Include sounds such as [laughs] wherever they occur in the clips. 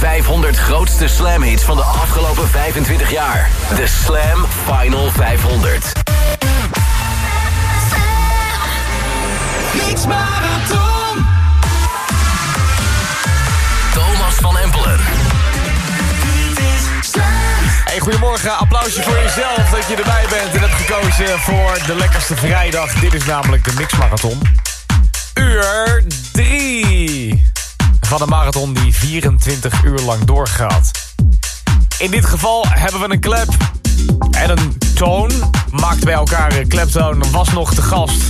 500 grootste Slam hits van de afgelopen 25 jaar. De Slam Final 500. Mix Marathon. Thomas van Empelen. Hey, goedemorgen. Applausje voor jezelf dat je erbij bent en hebt gekozen voor de lekkerste vrijdag. Dit is namelijk de Mix Marathon. Uur 3 van een marathon die 24 uur lang doorgaat. In dit geval hebben we een klep en een toon. Maakt bij elkaar een kleptoon was nog te gast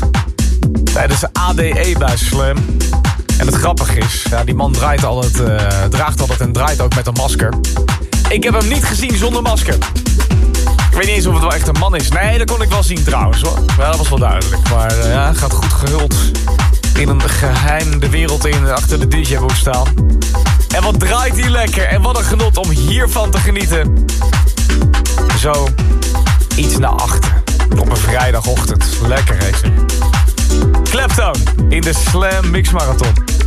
tijdens de ADE bij Slam. En het grappige is, ja, die man draait altijd, eh, draagt altijd en draait ook met een masker. Ik heb hem niet gezien zonder masker. Ik weet niet eens of het wel echt een man is. Nee, dat kon ik wel zien trouwens hoor. Dat was wel duidelijk. Maar uh, ja, gaat goed gehuld in een geheim de wereld in achter de DJ-boek staan. En wat draait hij lekker. En wat een genot om hiervan te genieten. Zo iets naar achter. Op een vrijdagochtend. Lekker heet ze. Kleptoon in de Slam Mix Marathon.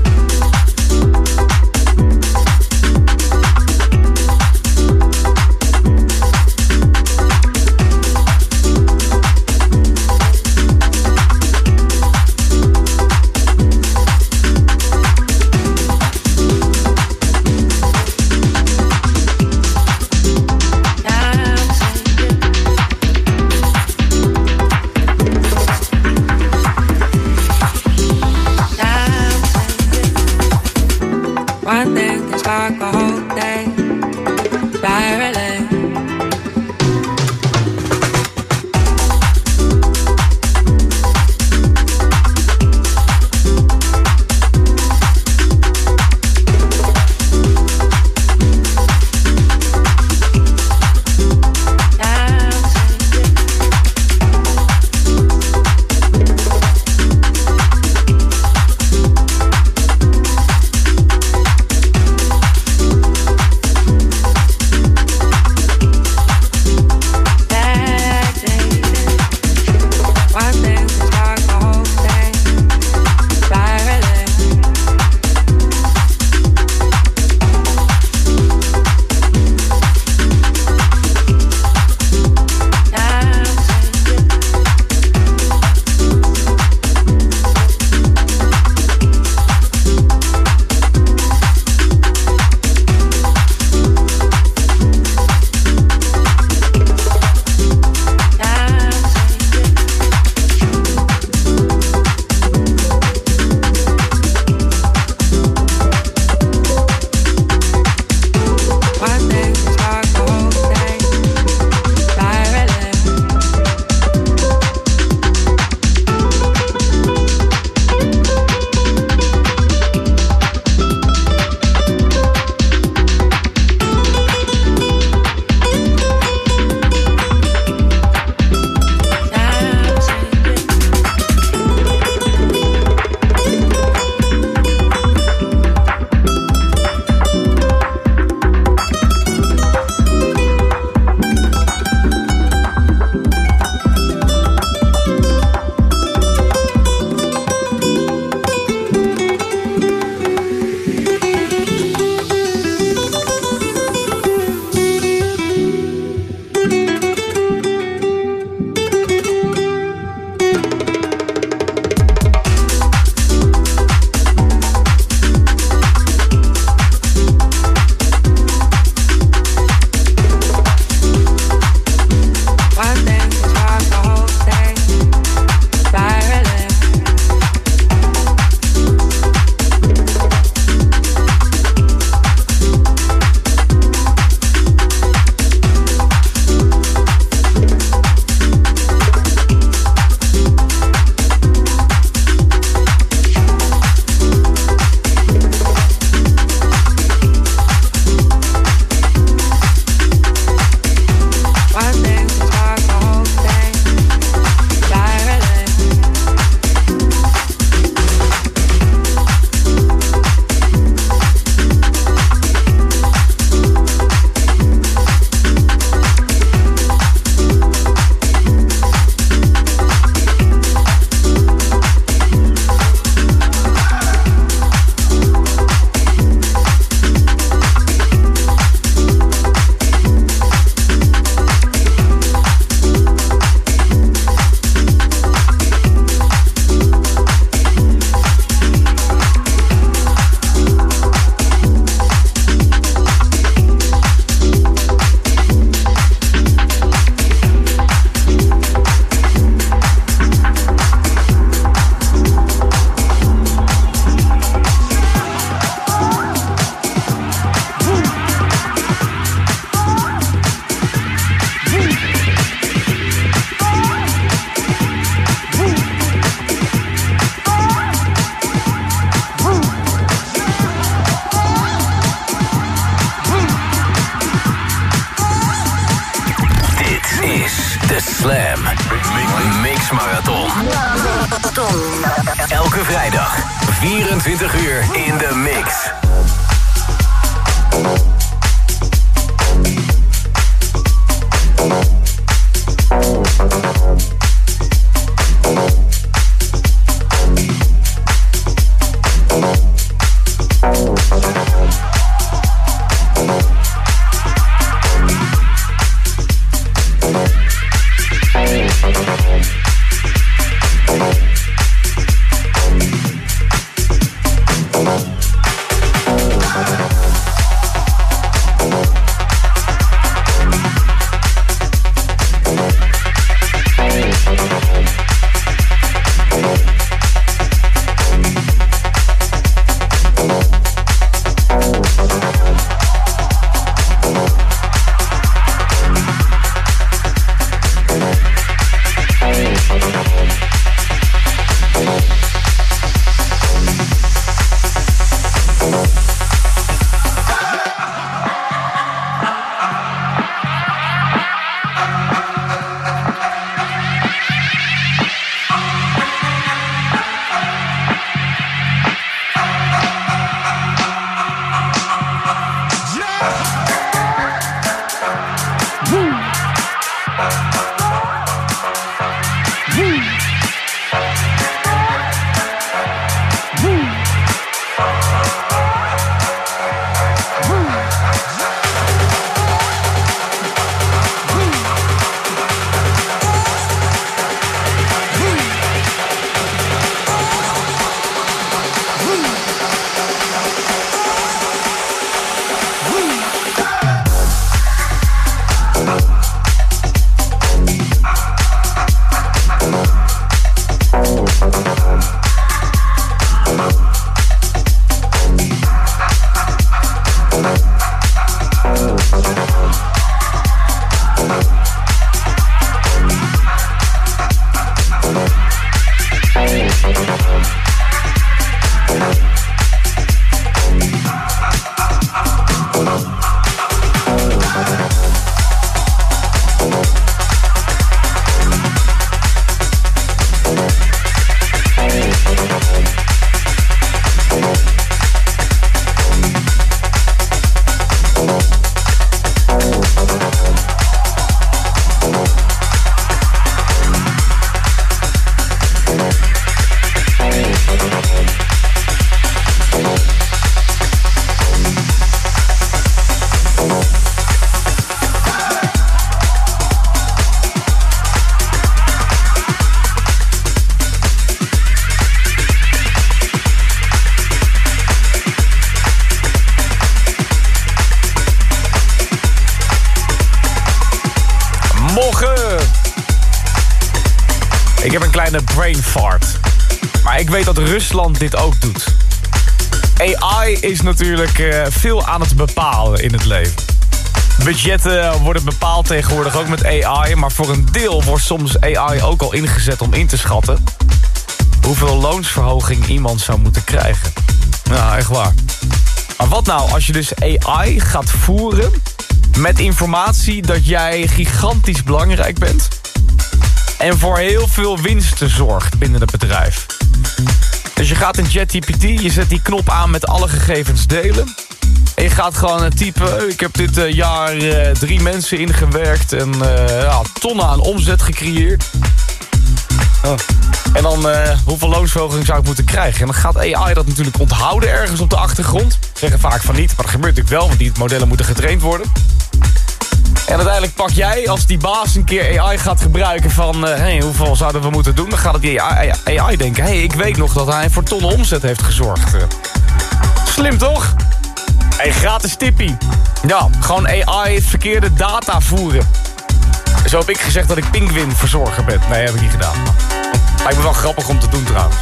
24 uur in de mix. Rusland dit ook doet. AI is natuurlijk uh, veel aan het bepalen in het leven. Budgetten worden bepaald tegenwoordig ook met AI... maar voor een deel wordt soms AI ook al ingezet om in te schatten... hoeveel loonsverhoging iemand zou moeten krijgen. Nou, echt waar. Maar wat nou als je dus AI gaat voeren met informatie dat jij gigantisch belangrijk bent en voor heel veel winsten zorgt binnen het bedrijf. Dus je gaat in ChatGPT, je zet die knop aan met alle gegevens delen. En je gaat gewoon typen, ik heb dit uh, jaar uh, drie mensen ingewerkt en ja, tonnen aan omzet gecreëerd. Oh. En dan hoeveel loonsverhoging zou ik moeten krijgen? En dan gaat AI dat natuurlijk onthouden ergens op de achtergrond. Zeggen vaak van niet, maar dat gebeurt natuurlijk wel, want die modellen moeten getraind worden. En uiteindelijk pak jij, als die baas een keer AI gaat gebruiken van... Uh, hey, hoeveel zouden we moeten doen? Dan gaat het die AI, AI denken... hey, ik weet nog dat hij voor tonnen omzet heeft gezorgd. Slim toch? Hey, gratis tippie. Ja, gewoon AI verkeerde data voeren. Zo heb ik gezegd dat ik pinguïn verzorger ben. Nee, heb ik niet gedaan. Lijkt me wel grappig om te doen trouwens.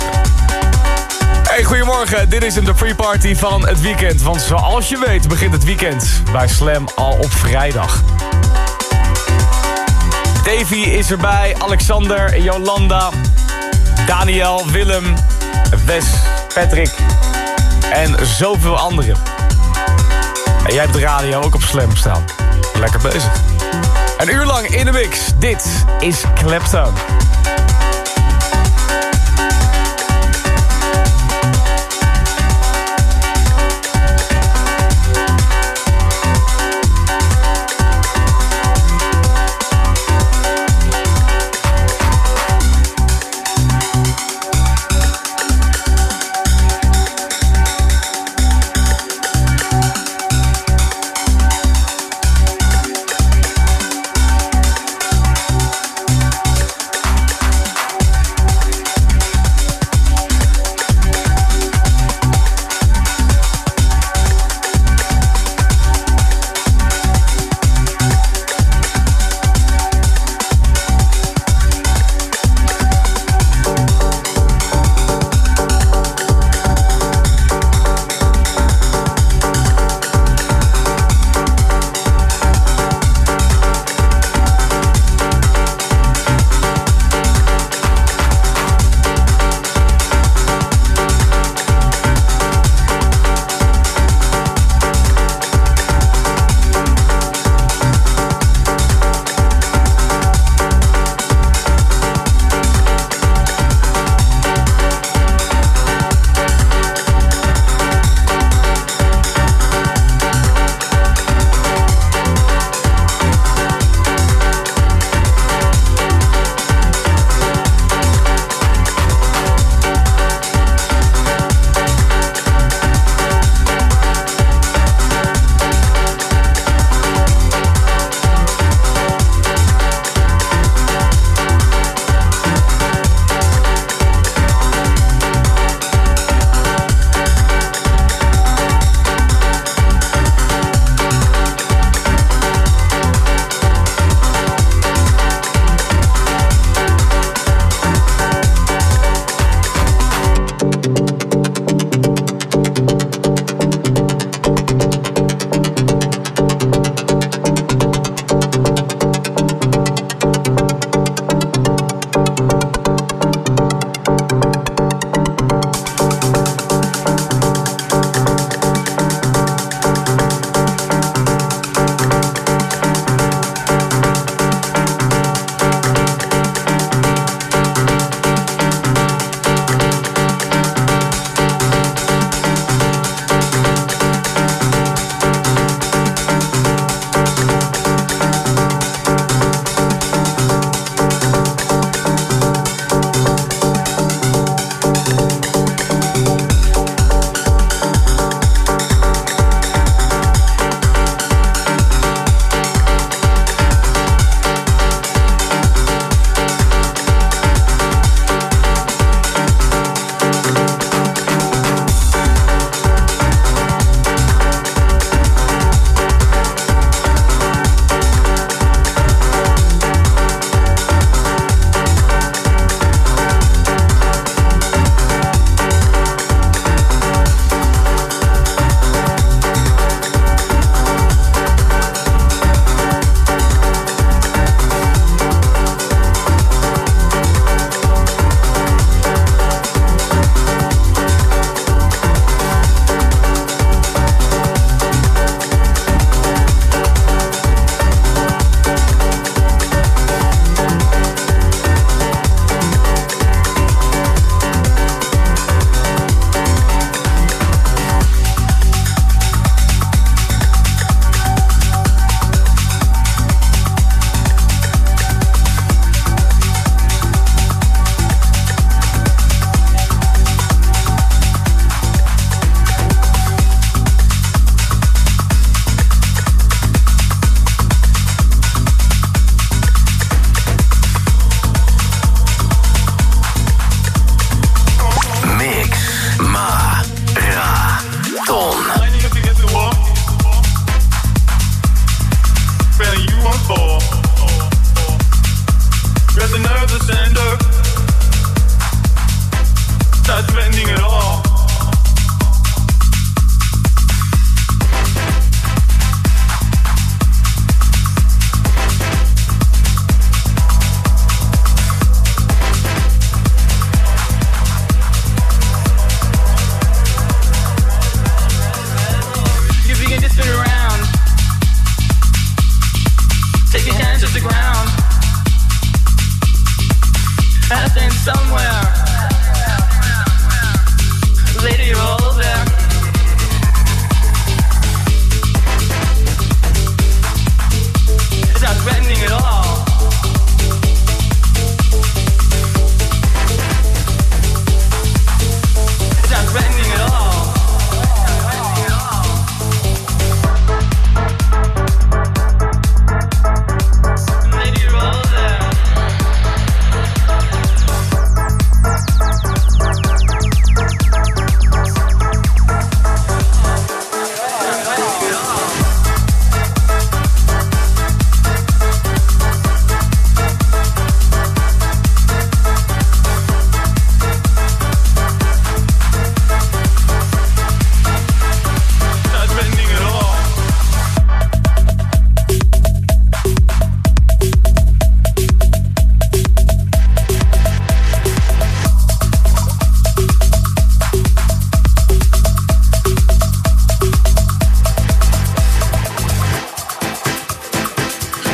Goedemorgen. Dit is de free party van het weekend. Want zoals je weet begint het weekend bij Slam al op vrijdag. Davy is erbij, Alexander, Jolanda, Daniel, Willem, Wes, Patrick en zoveel anderen. En jij hebt de radio ook op Slam staan. Lekker bezig. Een uur lang in de mix. Dit is Clapton.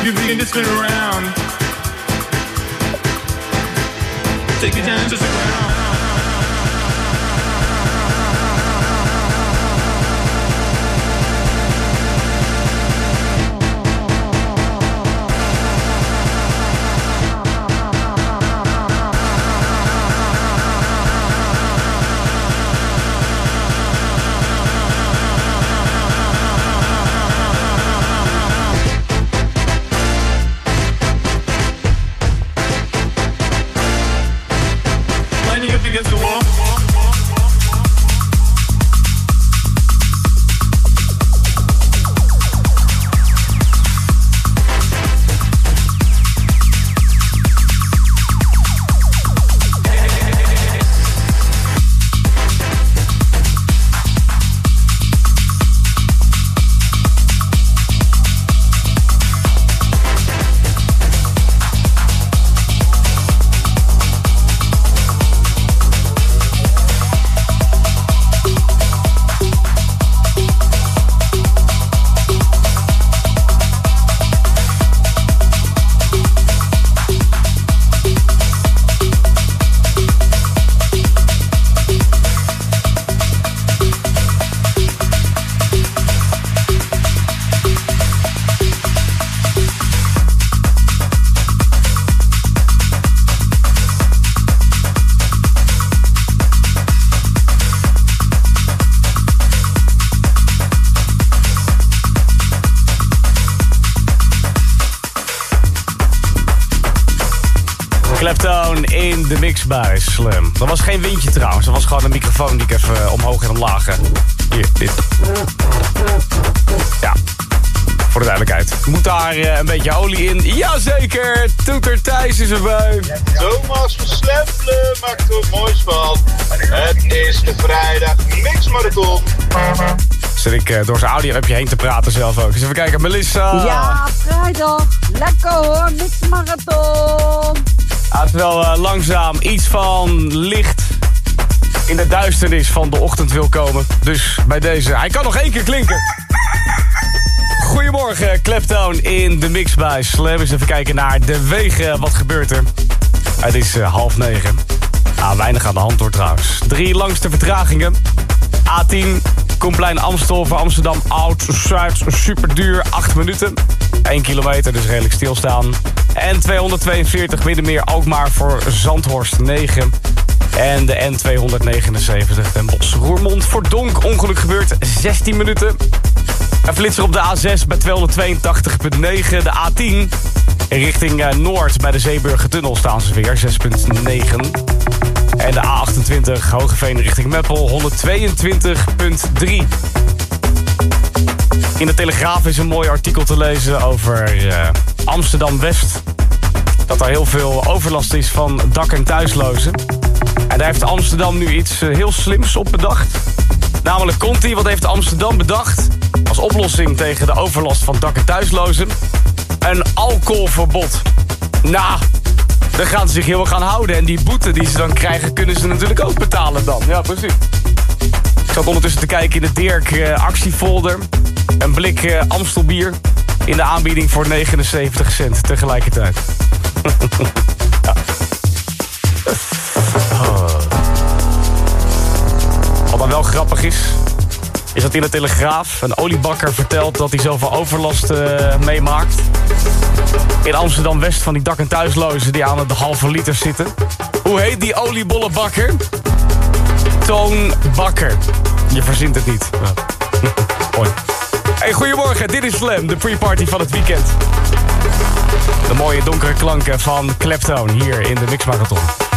You begin to spin around. Take your time to surround. Dat was geen windje trouwens. Dat was gewoon een microfoon die ik even eh, omhoog en omlaag... Hier, dit. Ja, voor de duidelijkheid. Moet daar eh, een beetje olie in? Jazeker! Toeter Thijs is erbij. Thomas Verslempelen maakt er wat moois van. Het is de vrijdag mixmarathon. Zit ik eh, door zijn audio-appje heen te praten zelf ook. Eens even kijken, Melissa. Ja, vrijdag. Lekker hoor, mixmarathon. Ah, terwijl eh, langzaam iets van licht in de duisternis van de ochtend wil komen. Dus bij deze, hij kan nog één keer klinken. Goedemorgen, Claptown in de mix bij Slam. Eens even kijken naar de wegen. Wat gebeurt er? Het is eh, half negen. Weinig aan de hand hoor trouwens. Drie langste vertragingen. A10, Komplein Amstel voor Amsterdam Oud-Zuid. Super duur, 8 minuten. 1 kilometer, dus redelijk stilstaan. En 242 Middenmeer Alkmaar voor Zandhorst 9. En de N279 Den Bosch Roermond voor Donk. Ongeluk gebeurt 16 minuten. Een flitser op de A6 bij 282,9. De A10 richting eh, Noord bij de Zeeburgertunnel staan ze weer. 6,9. En de A28 Hogeveen richting Meppel 122,3. In de Telegraaf is een mooi artikel te lezen over eh, Amsterdam-West. Dat er heel veel overlast is van dak- en thuislozen. En daar heeft Amsterdam nu iets eh, heel slims op bedacht. Namelijk Conti, wat heeft Amsterdam bedacht? Als oplossing tegen de overlast van dak- en thuislozen. Een alcoholverbod. Nou, daar gaan ze zich heel erg gaan houden. En die boete die ze dan krijgen, kunnen ze natuurlijk ook betalen dan. Ja, precies. Ik zat ondertussen te kijken in de Dirk eh, actiefolder. Een blik eh, Amstelbier in de aanbieding voor 79 cent tegelijkertijd. ja. [laughs] Oh. Wat dan wel grappig is, is dat in de Telegraaf een oliebakker vertelt dat hij zoveel overlast eh, meemaakt. In Amsterdam-West van die dak- en thuislozen die aan de halve liter zitten. Hoe heet die oliebollenbakker? Toon Bakker. Je verzint het niet. [laughs] Mooi. Hey, goedemorgen, dit is Slam, de pre-party van het weekend. De mooie donkere klanken van Kleptoon hier in de Mixmarathon.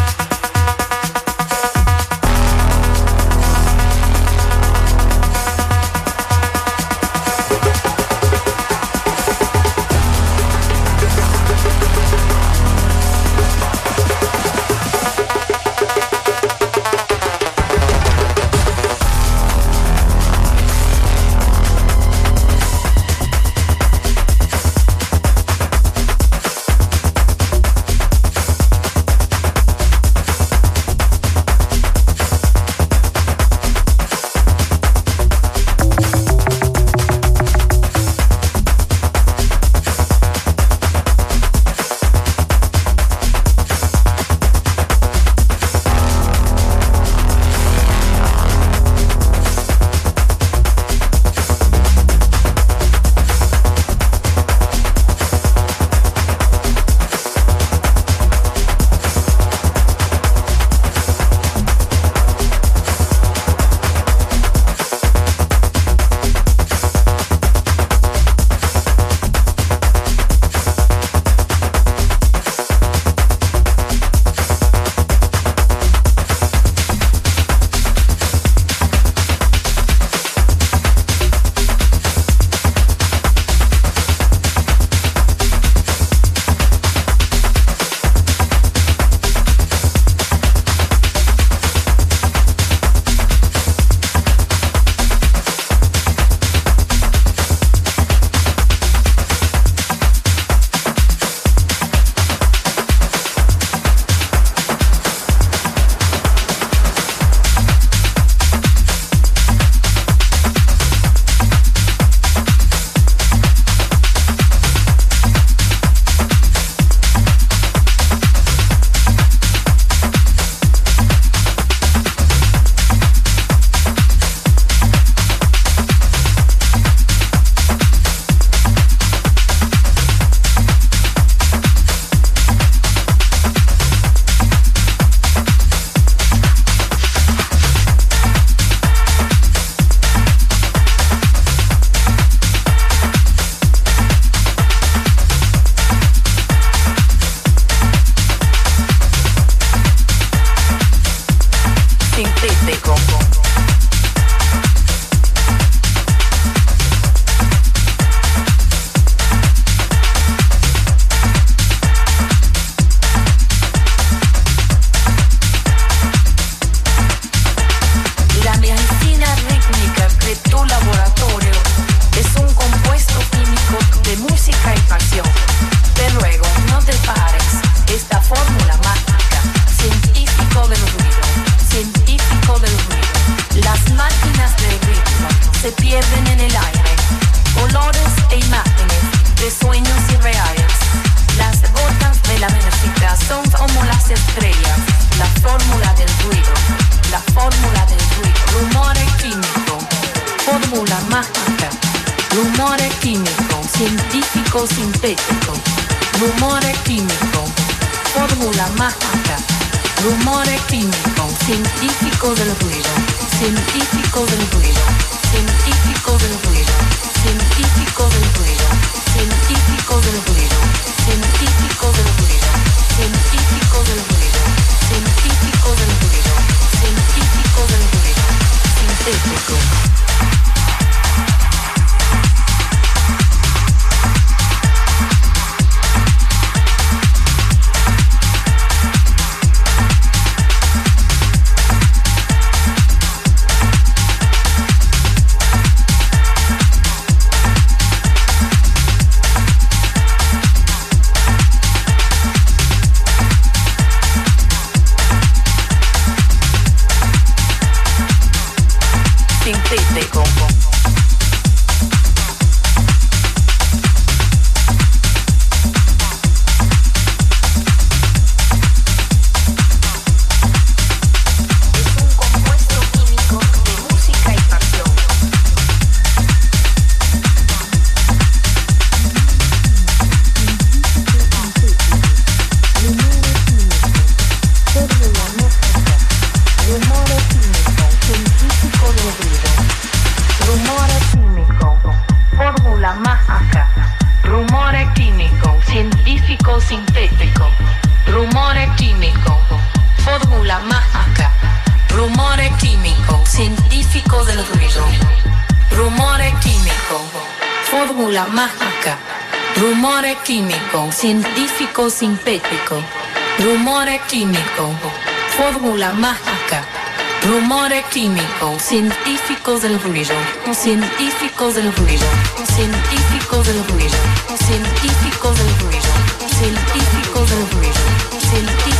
químico, científicos del ruido, un científico del ruido, un científico del ruido, un científico del ruido, un científico del ruido, un científico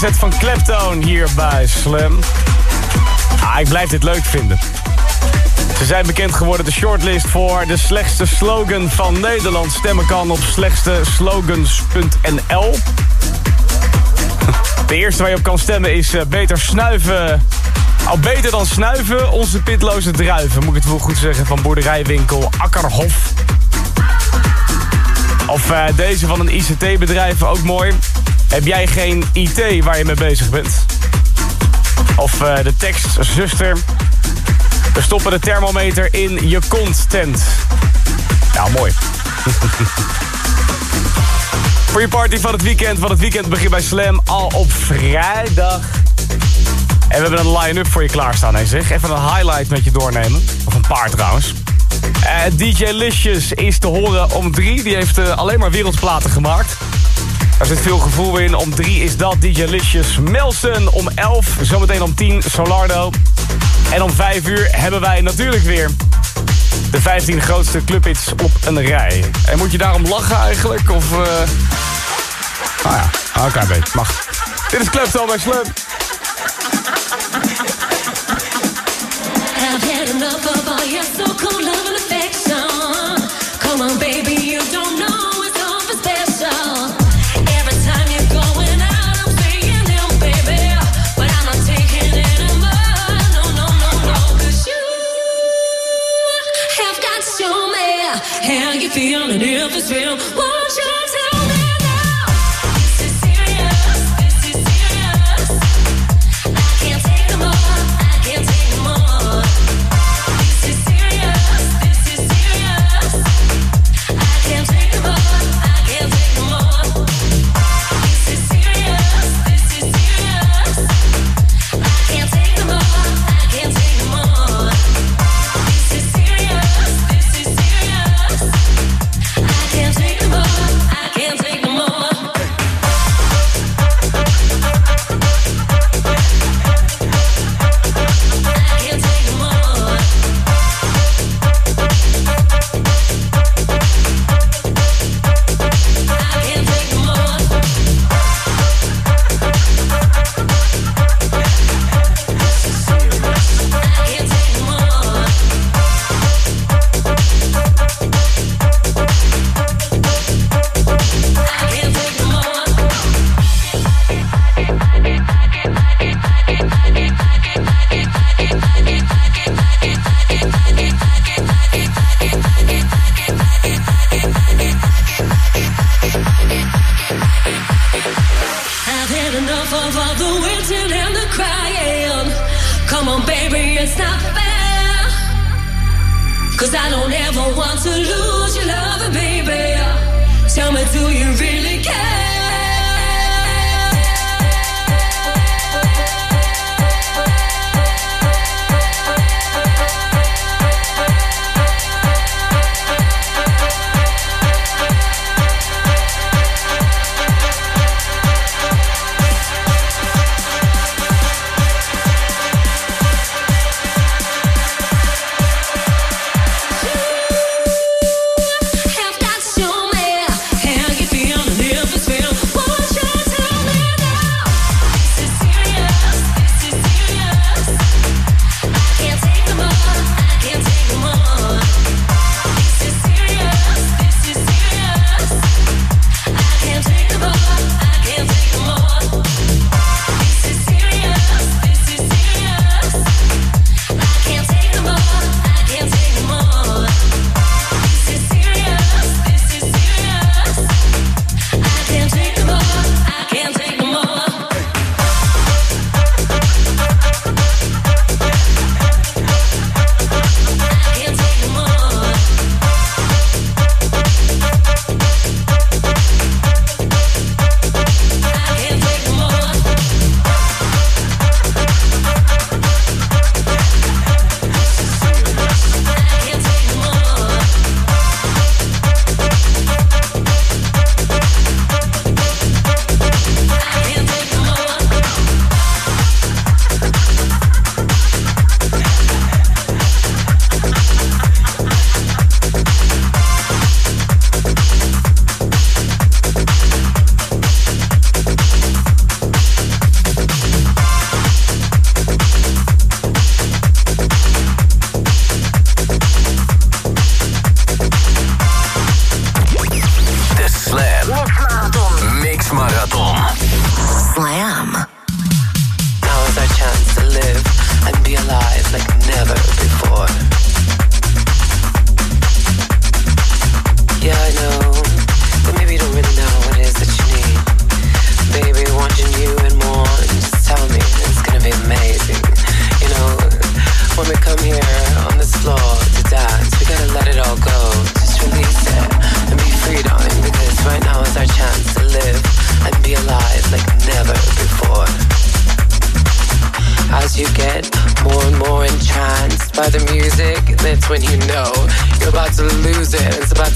set van Kleptoon hier bij Slam. Ah, ik blijf dit leuk vinden. Ze zijn bekend geworden de shortlist voor de slechtste slogan van Nederland. Stemmen kan op slechtsteslogans.nl. [laughs] De eerste waar je op kan stemmen is uh, beter snuiven. Al beter dan snuiven, onze pitloze druiven. Moet ik het wel goed zeggen, van boerderijwinkel Akkerhof. Of uh, deze van een ICT-bedrijf, ook mooi. Heb jij geen IT waar je mee bezig bent? Of uh, de tekst, zuster. We stoppen de thermometer in je kont-tent. Ja, mooi. [laughs] Voor je party van het weekend. Van het weekend begint bij Slam al op vrijdag. En we hebben een line-up voor je klaarstaan. Hè, zeg. Even een highlight met je doornemen. Of een paar trouwens. Uh, DJ Licious is te horen om drie. Die heeft uh, alleen maar wereldplaten gemaakt. Er zit veel gevoel in. Om drie is dat DJ Licious. Melson om elf. Zometeen om tien Solardo. En om vijf uur hebben wij natuurlijk weer de 15 grootste clubhits op een rij. En moet je daarom lachen eigenlijk? Of... Uh... Nou ja, oké, okay, weet. Dit is Klepto bij Slam. I've had enough of all your so-called love and affection. Come on, baby, feel and if it's real. Won't you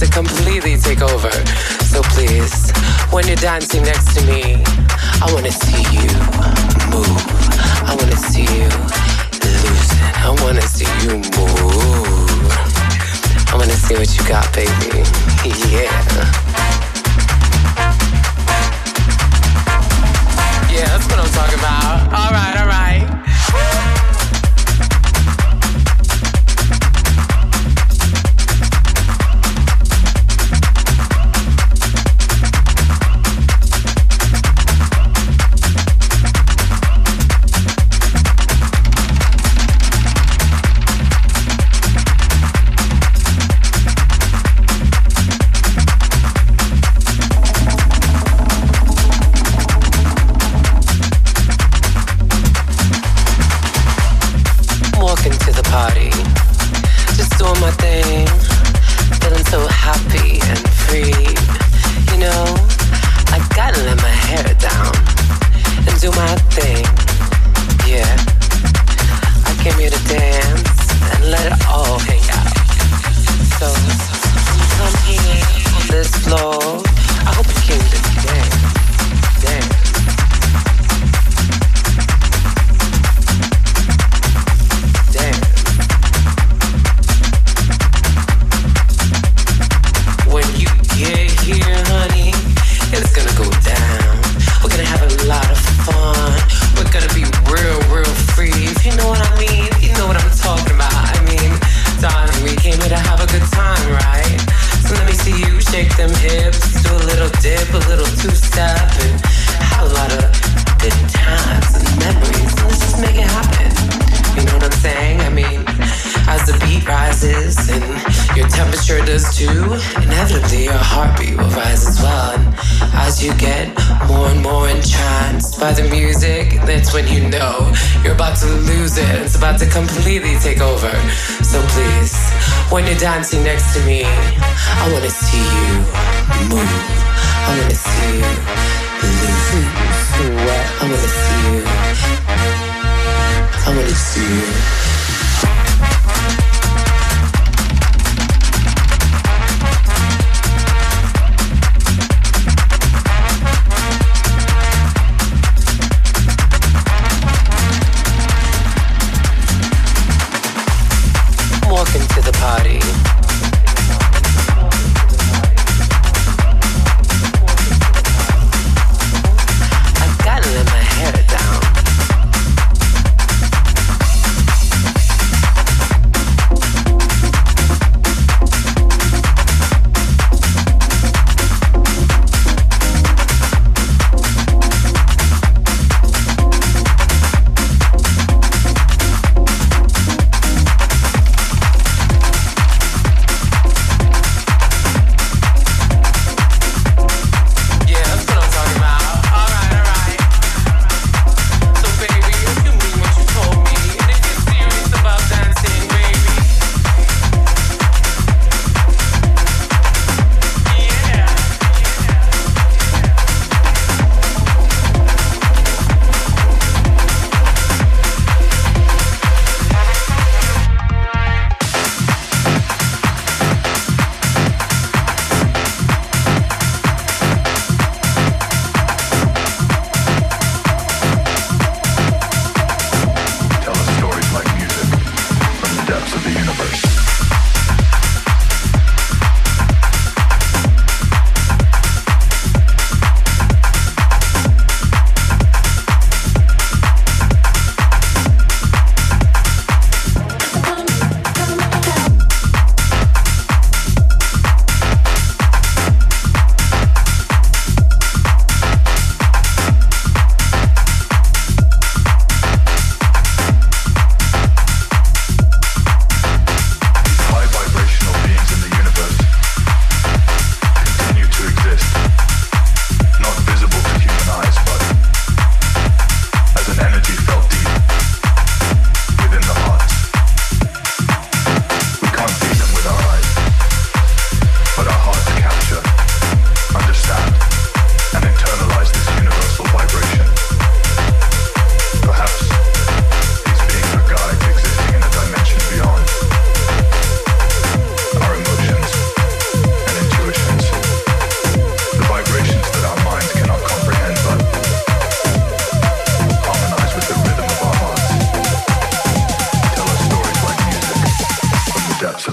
to completely take over. So please, when you're dancing next to me, I wanna see you move. I wanna see you lose. I wanna see you move. I wanna see what you got, baby. Yeah. Yeah, that's what I'm talking about. Alright, All right, Walking to the party, just doing my thing, feeling so happy and free. You know, I gotta let my hair down and do my thing. Yeah, I came here to dance and let it all hang out. So come here on this floor. I hope you came to dance. When you know you're about to lose it. It's about to completely take over. So please, when you're dancing next to me, I wanna see you move. I wanna see you lose. I wanna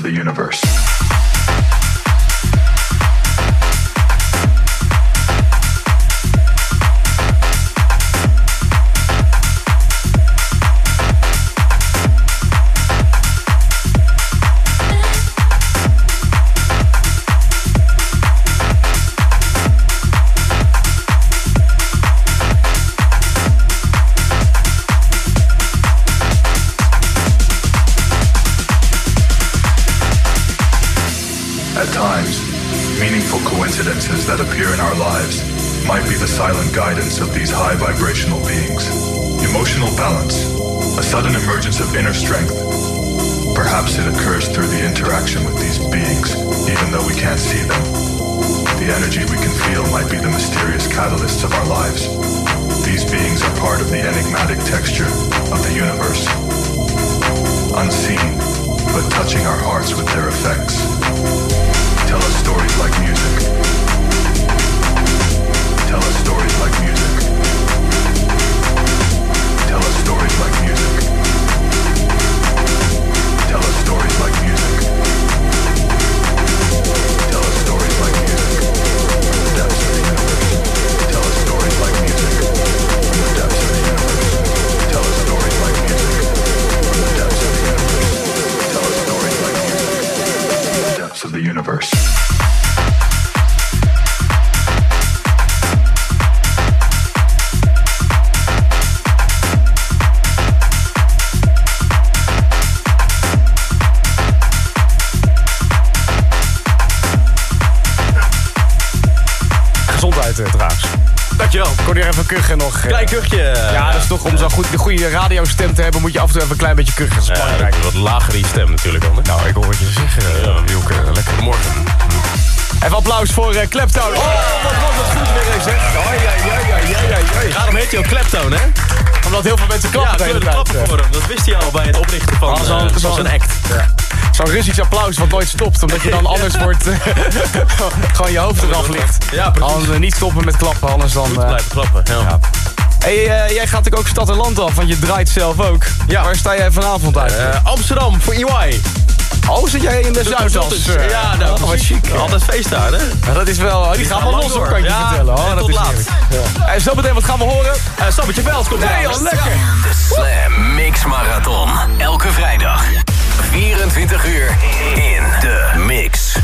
of the universe. Kon hier even kuchen nog. eh. Klein kuchje. Ja, dat is toch om zo'n goed, de goede radiostem te hebben... moet je af en toe even een klein beetje kuchen. Dat is Ja, belangrijk. wat lager die stem natuurlijk dan. hè? Nou, ik hoor wat je zegt, uh, Wielke. Lekker. Morgen. Even applaus voor uh, Kleptoon. Oh, wat was dat goed weer eens. Oh, ja, ja, ja, ja, ja, ja. Daarom heet hij ook Kleptoon, hè? Omdat heel veel mensen Ja, klappen tijd. klappen eh. voor hem. Dat wist hij al bij het oprichten van, Oh, zo'n- eh, zijn act. Zo'n Russisch applaus wat nooit stopt. Omdat je dan [laughs] anders wordt... eh, [laughs] gewoon je hoofd eraf ligt. Ja, precies. Anders, eh, niet stoppen met klappen, anders dan... Moet eh, blijven klappen. Ja. hey, jij gaat natuurlijk ook stad en land af, want je draait zelf ook. Ja. Waar sta jij vanavond uit? Eh, Amsterdam voor EY. oh, zit jij in de Zuidas? Ja, nou, oh, wat chic. Altijd feest daar, hè? Ja, dat is wel... oh, die gaan wel los, hoor, kan ik je Ja, vertellen. Oh, en dat tot is laat. Ja. En zo meteen, wat gaan we horen? Uh, Sabbetje Bels komt Nee, joh, lekker. De Slam Mix Marathon. Elke vrijdag. 24 uur in de mix.